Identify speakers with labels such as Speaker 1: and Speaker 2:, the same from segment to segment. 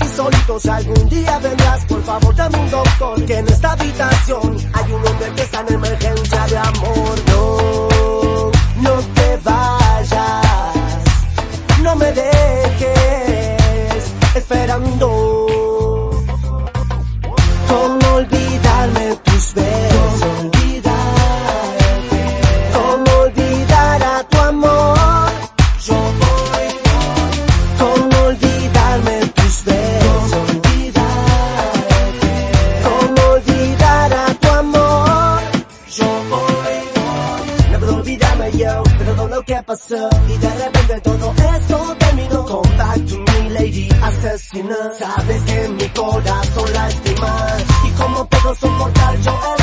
Speaker 1: aquí solitos algún día vendrás, por favor dame un doctor, que en esta habitación hay un hombre que está en emergencia de amor. Todo lo que pasó. Y de repente todo esto terminó. Come back to me lady asesina. Sabes que mi corazón lastima Y cómo puedo soportar yo esto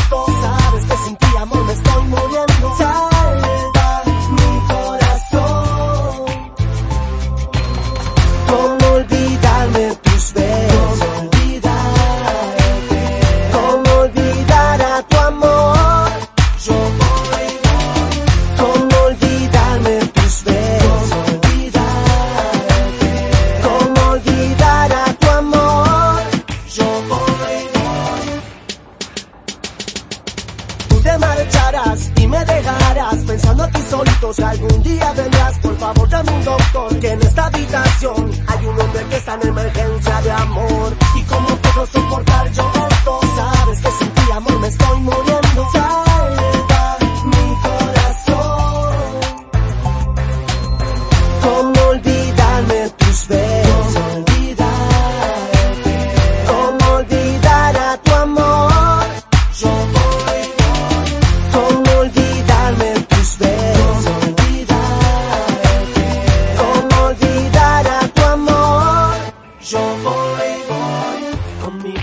Speaker 1: te marcharás y me dejarás pensando aquí solito si algún día vendrás. Por favor, dame un doctor que en esta habitación hay un hombre que está en emergencia de amor. ¿Y cómo puedo soportar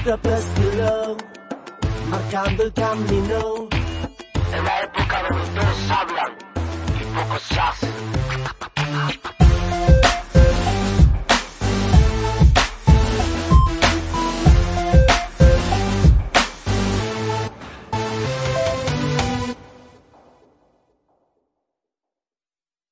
Speaker 1: Estilo Marcando el camino
Speaker 2: En la época de los dos hablan y pocos hacen.